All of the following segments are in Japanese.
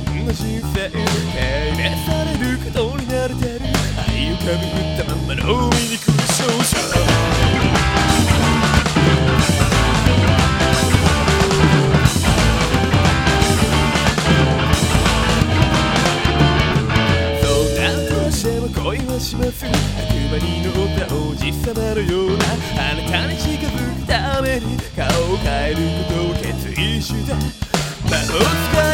は無縁の人生軽蔑されることに慣れてる愛をかみぶったまんまの醜い少女そうなんとしても恋はします。悪魔に乗った王子様のような。あなたに近づくために顔を変えることを決意した魔法使い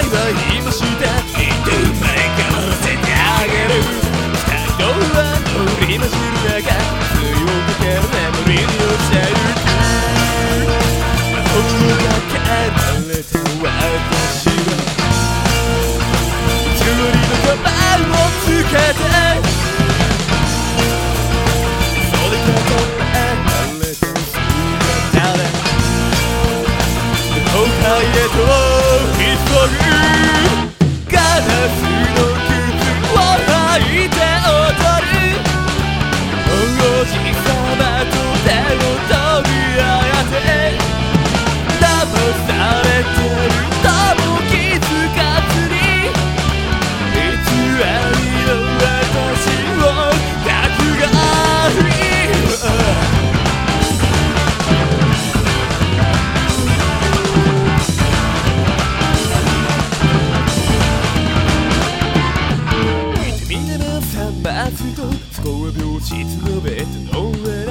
スとスコア病室のベッドの上で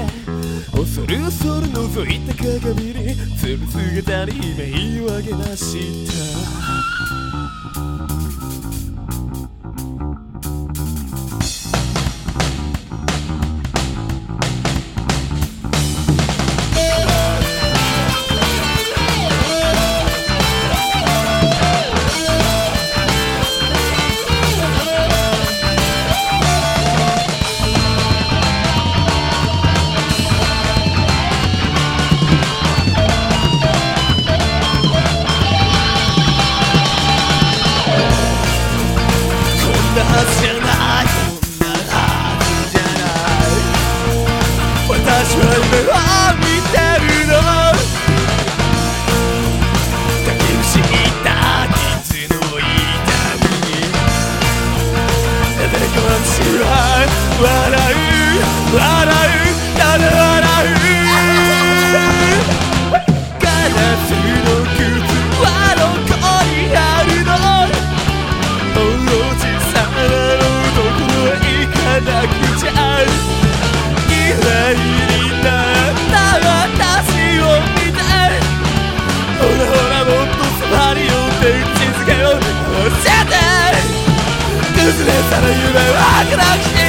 恐る恐る覗いた鏡につる姿に目を上げましたただ洗うガラスの靴はどこにあるの？おじさのこへ行かなくちゃ嫌いになった私を見てほらほらもっとにってけを教えて崩れたら夢は暗くて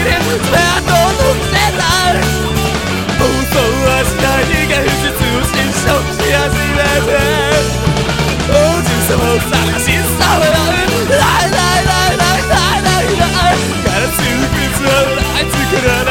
Good